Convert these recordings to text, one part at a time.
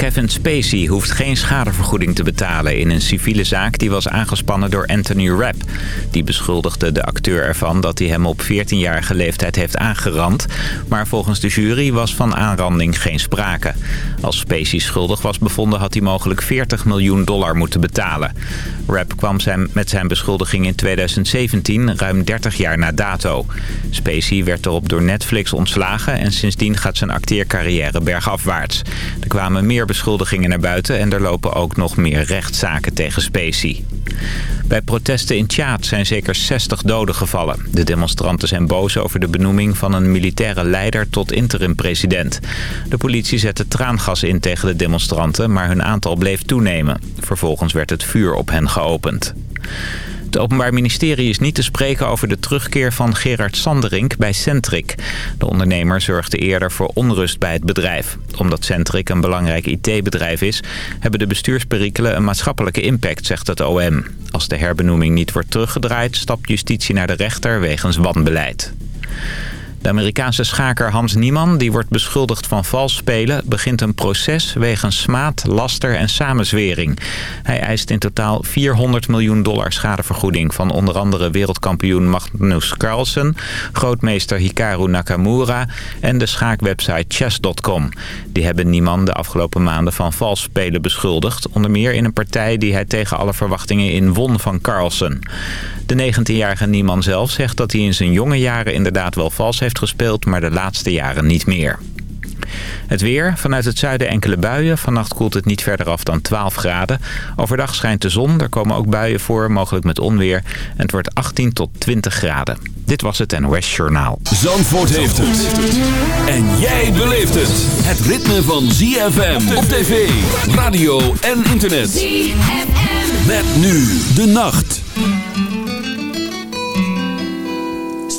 Kevin Spacey hoeft geen schadevergoeding te betalen in een civiele zaak die was aangespannen door Anthony Rapp. Die beschuldigde de acteur ervan dat hij hem op 14-jarige leeftijd heeft aangerand. Maar volgens de jury was van aanranding geen sprake. Als Spacey schuldig was bevonden had hij mogelijk 40 miljoen dollar moeten betalen. Rapp kwam zijn, met zijn beschuldiging in 2017, ruim 30 jaar na dato. Spacey werd erop door Netflix ontslagen en sindsdien gaat zijn acteercarrière bergafwaarts. Er kwamen meer beschuldigingen naar buiten en er lopen ook nog meer rechtszaken tegen Spacey. Bij protesten in Tjaad zijn zeker 60 doden gevallen. De demonstranten zijn boos over de benoeming van een militaire leider tot interim-president. De politie zette traangas in tegen de demonstranten, maar hun aantal bleef toenemen. Vervolgens werd het vuur op hen geopend. Het Openbaar Ministerie is niet te spreken over de terugkeer van Gerard Sanderink bij Centric. De ondernemer zorgde eerder voor onrust bij het bedrijf. Omdat Centric een belangrijk IT-bedrijf is... hebben de bestuursperikelen een maatschappelijke impact, zegt het OM. Als de herbenoeming niet wordt teruggedraaid... stapt justitie naar de rechter wegens wanbeleid. De Amerikaanse schaker Hans Niemann, die wordt beschuldigd van vals spelen... begint een proces wegens smaad, laster en samenzwering. Hij eist in totaal 400 miljoen dollar schadevergoeding... van onder andere wereldkampioen Magnus Carlsen... grootmeester Hikaru Nakamura en de schaakwebsite chess.com. Die hebben Niemann de afgelopen maanden van vals spelen beschuldigd... onder meer in een partij die hij tegen alle verwachtingen in won van Carlsen. De 19-jarige Niemann zelf zegt dat hij in zijn jonge jaren inderdaad wel vals heeft gespeeld, maar de laatste jaren niet meer. Het weer. Vanuit het zuiden enkele buien. Vannacht koelt het niet verder af dan 12 graden. Overdag schijnt de zon. Er komen ook buien voor, mogelijk met onweer. En het wordt 18 tot 20 graden. Dit was het NOS Journaal. Zandvoort heeft het. En jij beleeft het. Het ritme van ZFM op tv, radio en internet. ZFM. Met nu de nacht.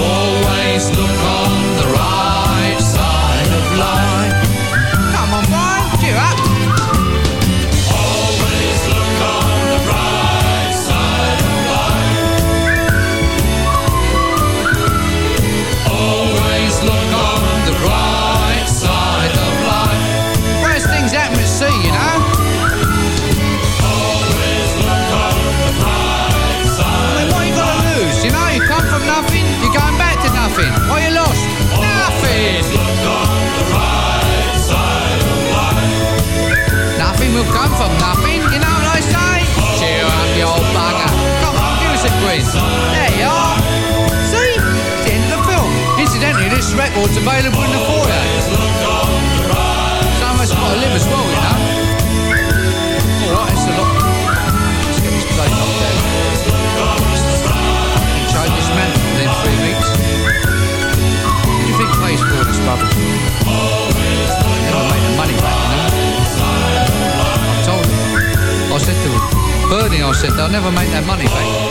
Always look on the right Queen. There you are. See? It's the end of the film. Incidentally, this record's available in the foyer. Some of us got to live as well, you know. All right, it's a lot. Three weeks. The money back, you know. I told him. I said to Bernie, I said, they'll never make that money back.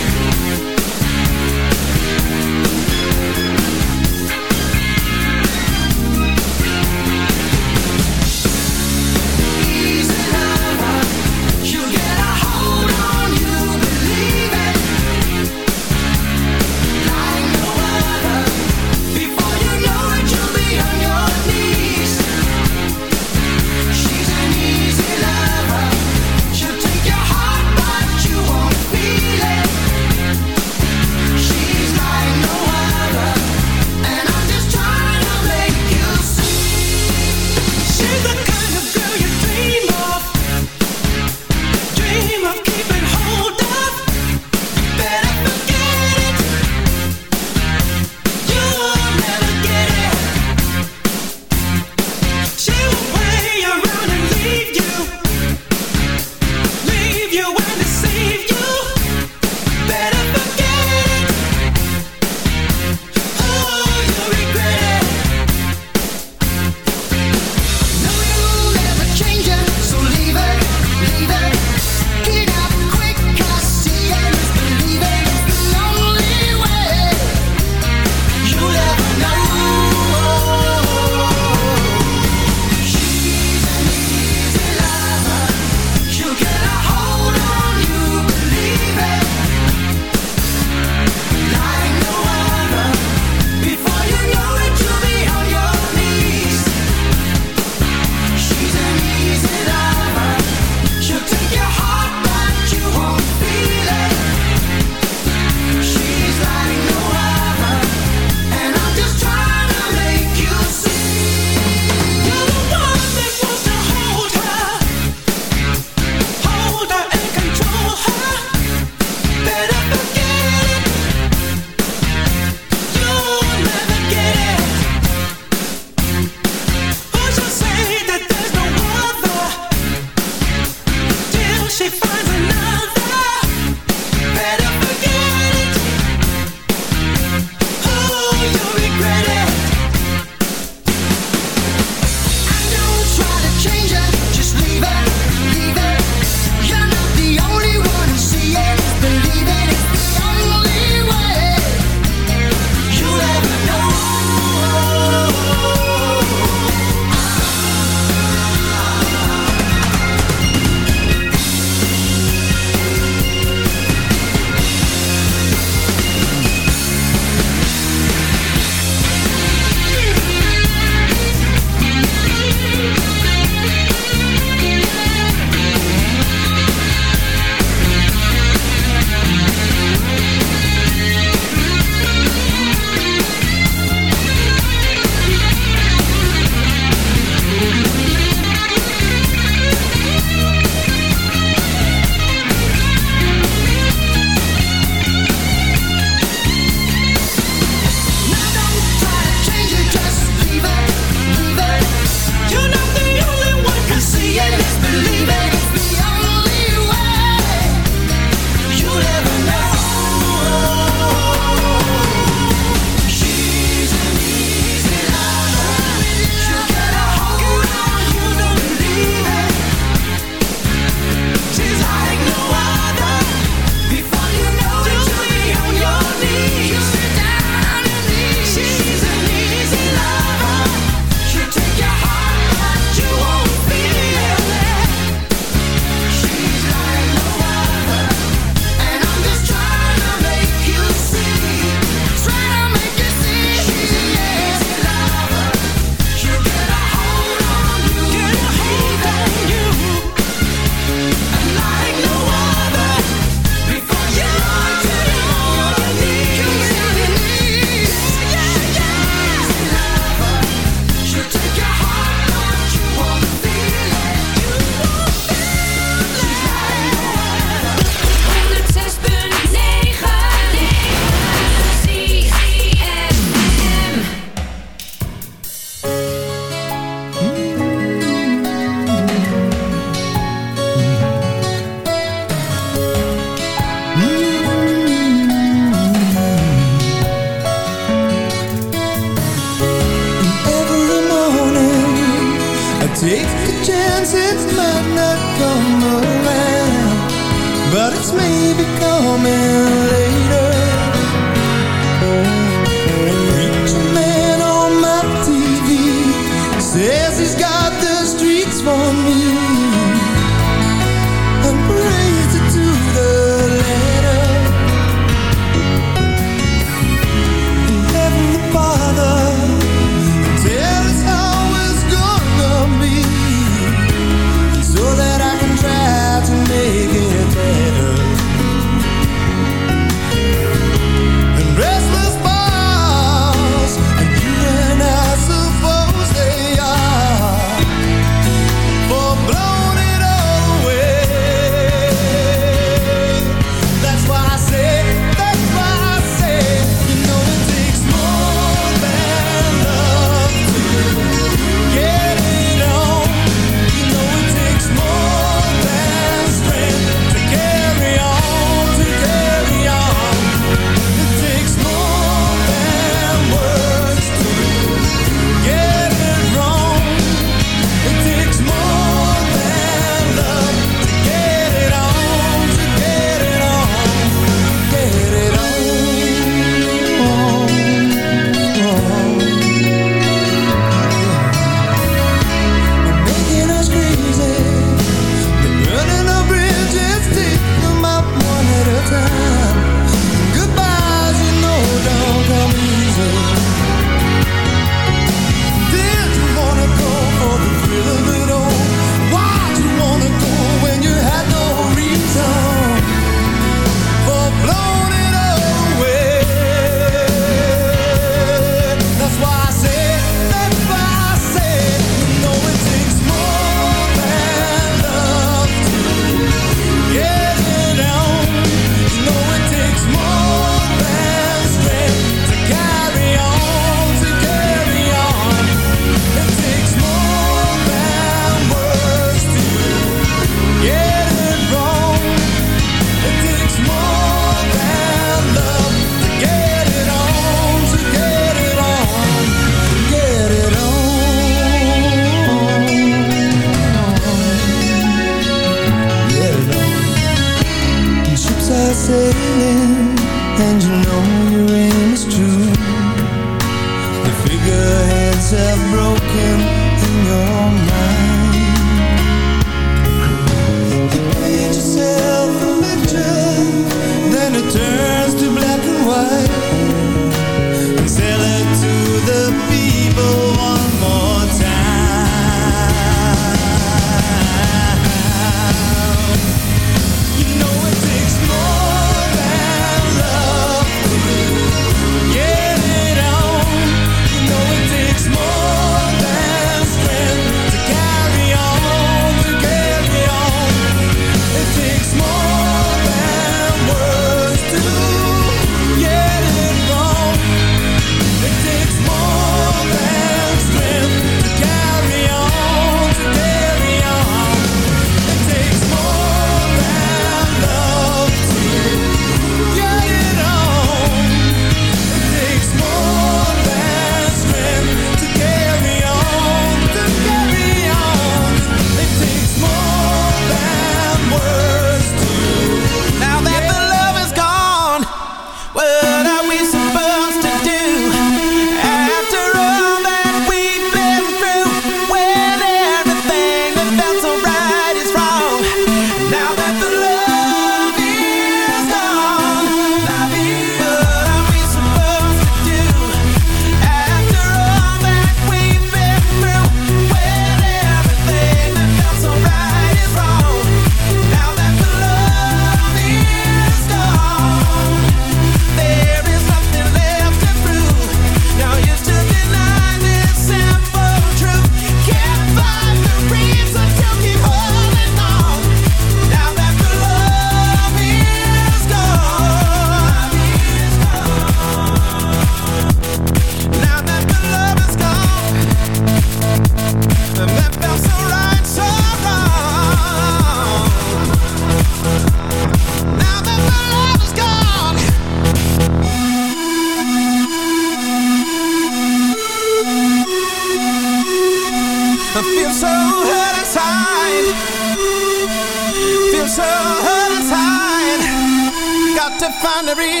To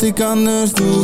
wat ik anders doe.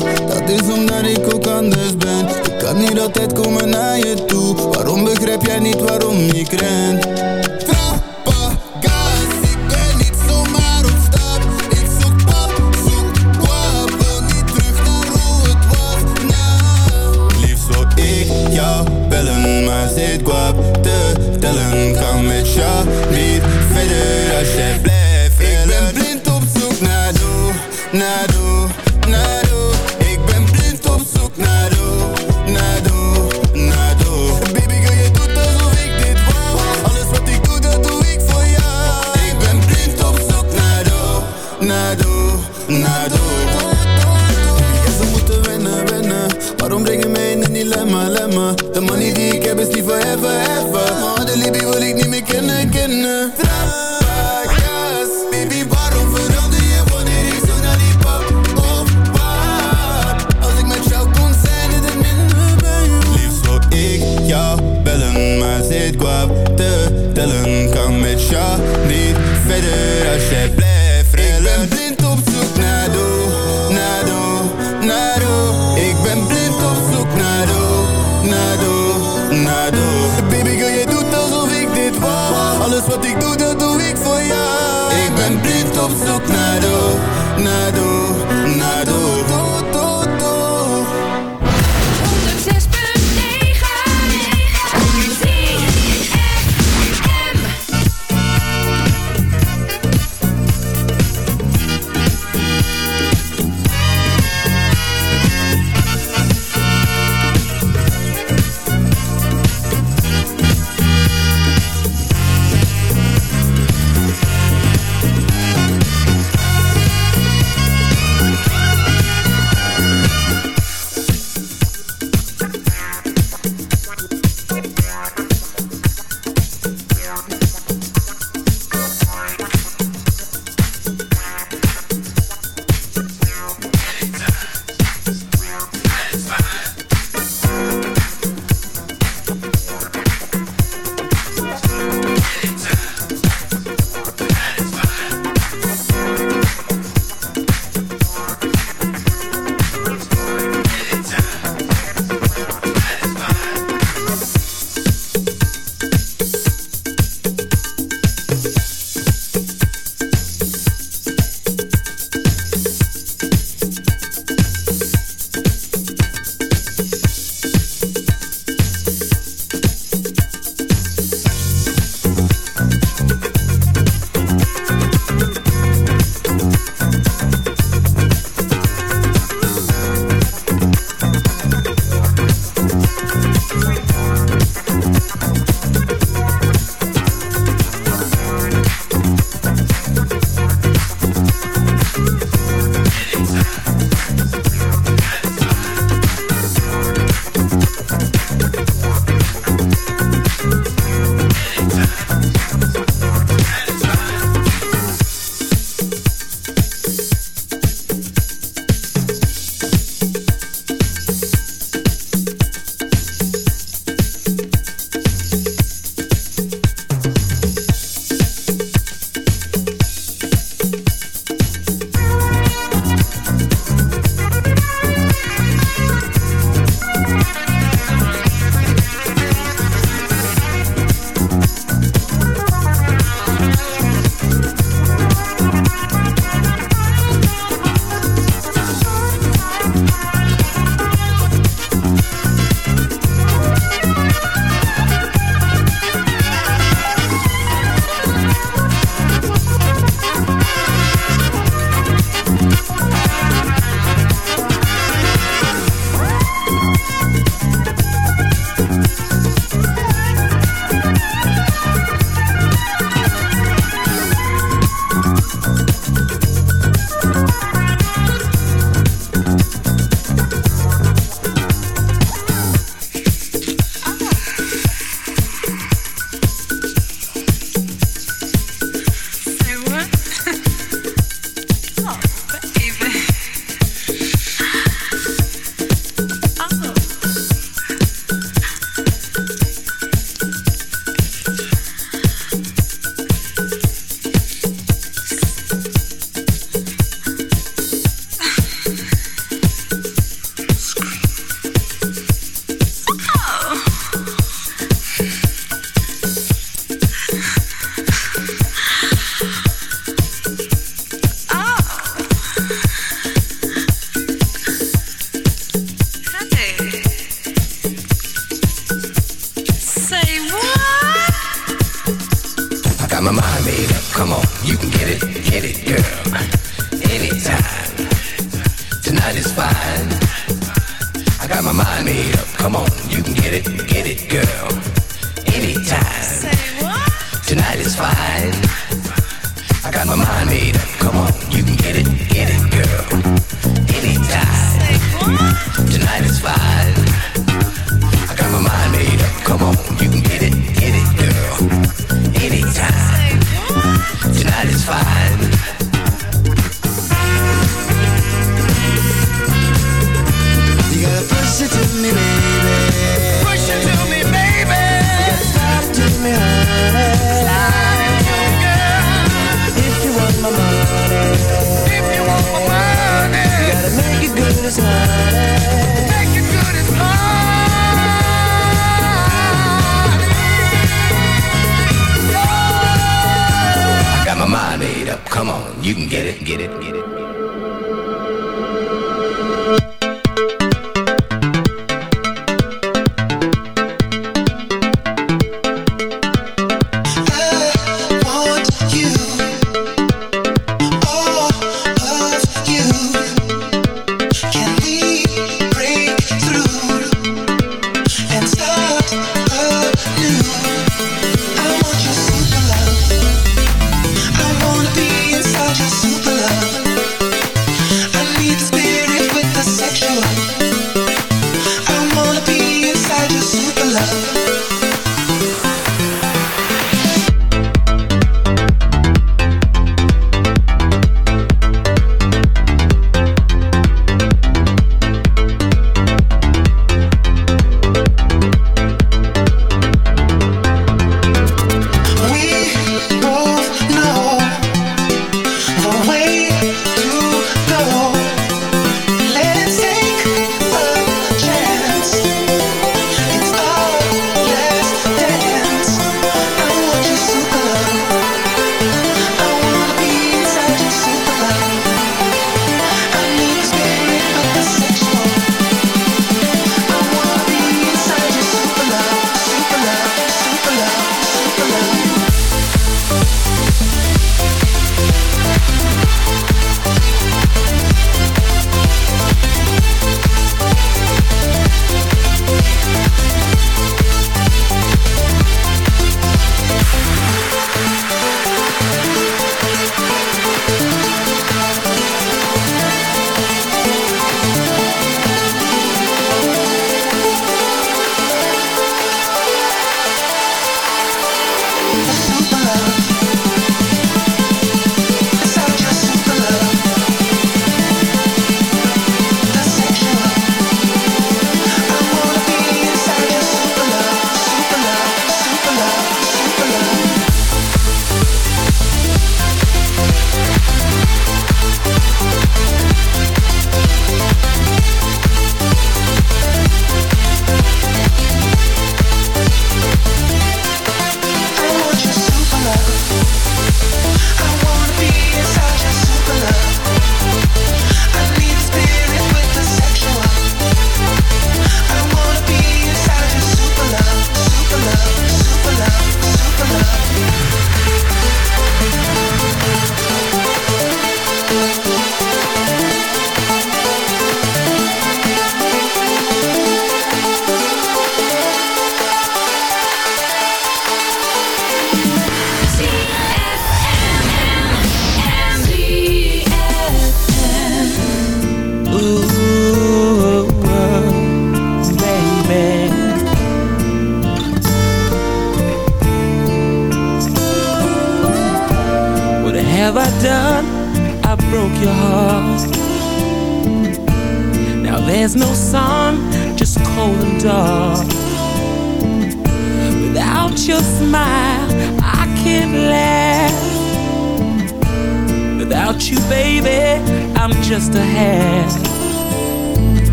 Just a half.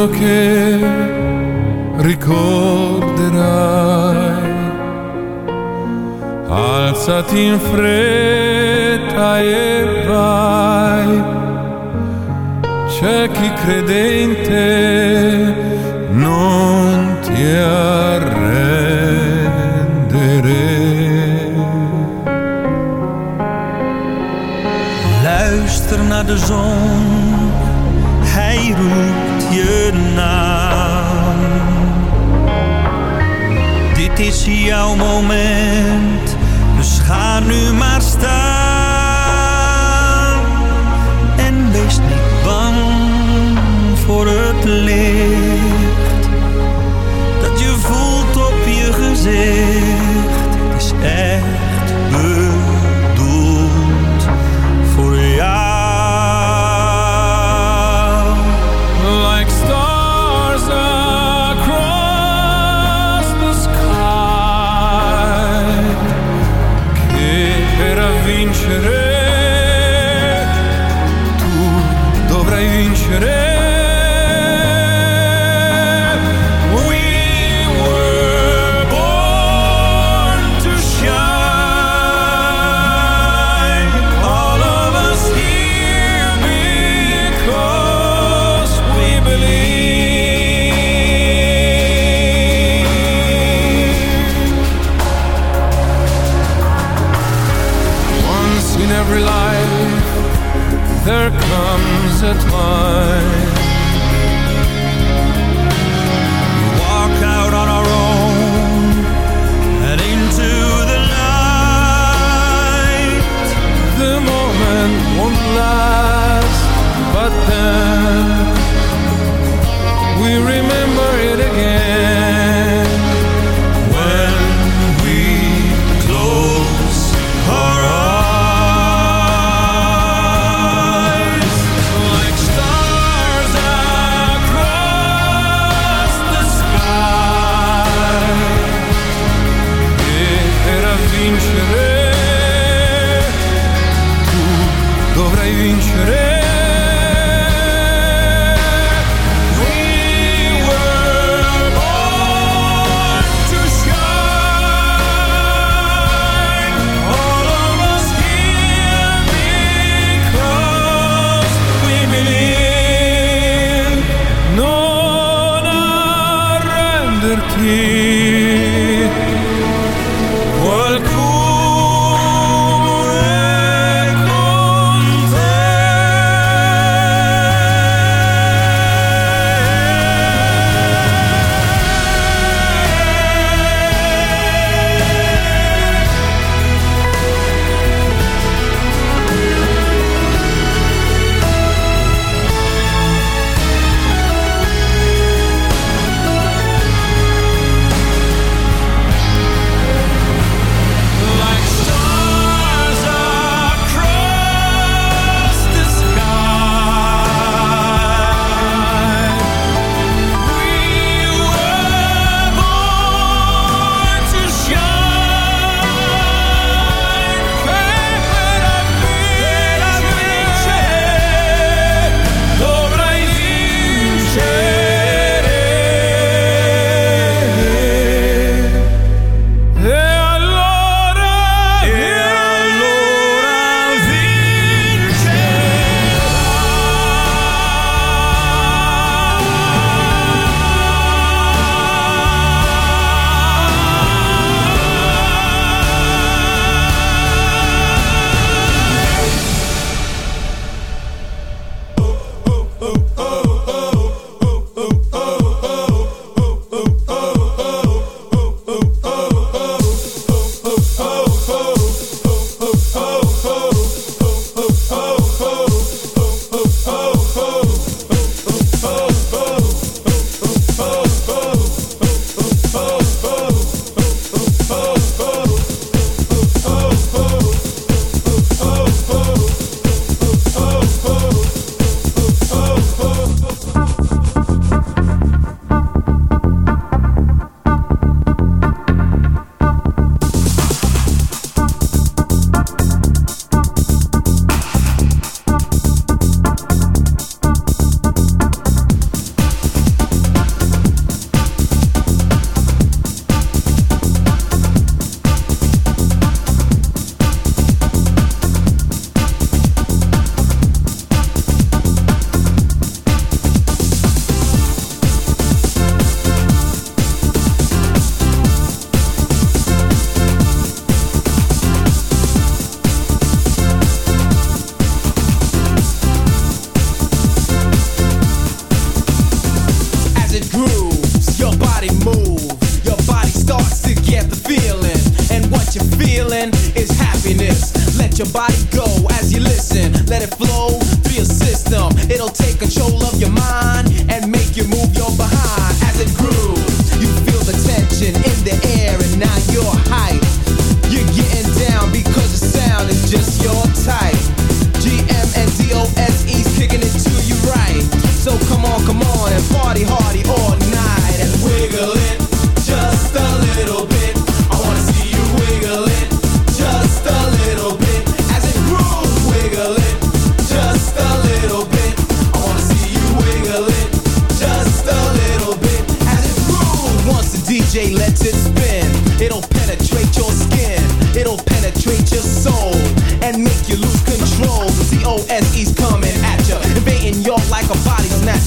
È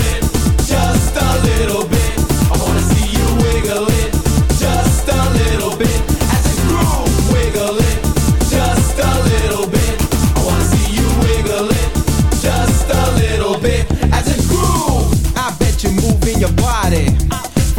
just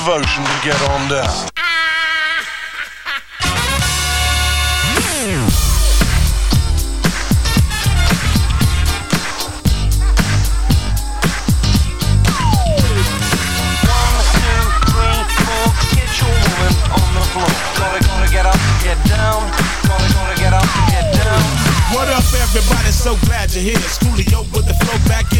devotion to get on down. What up, everybody? So glad you're here. Schoolio with the flow back in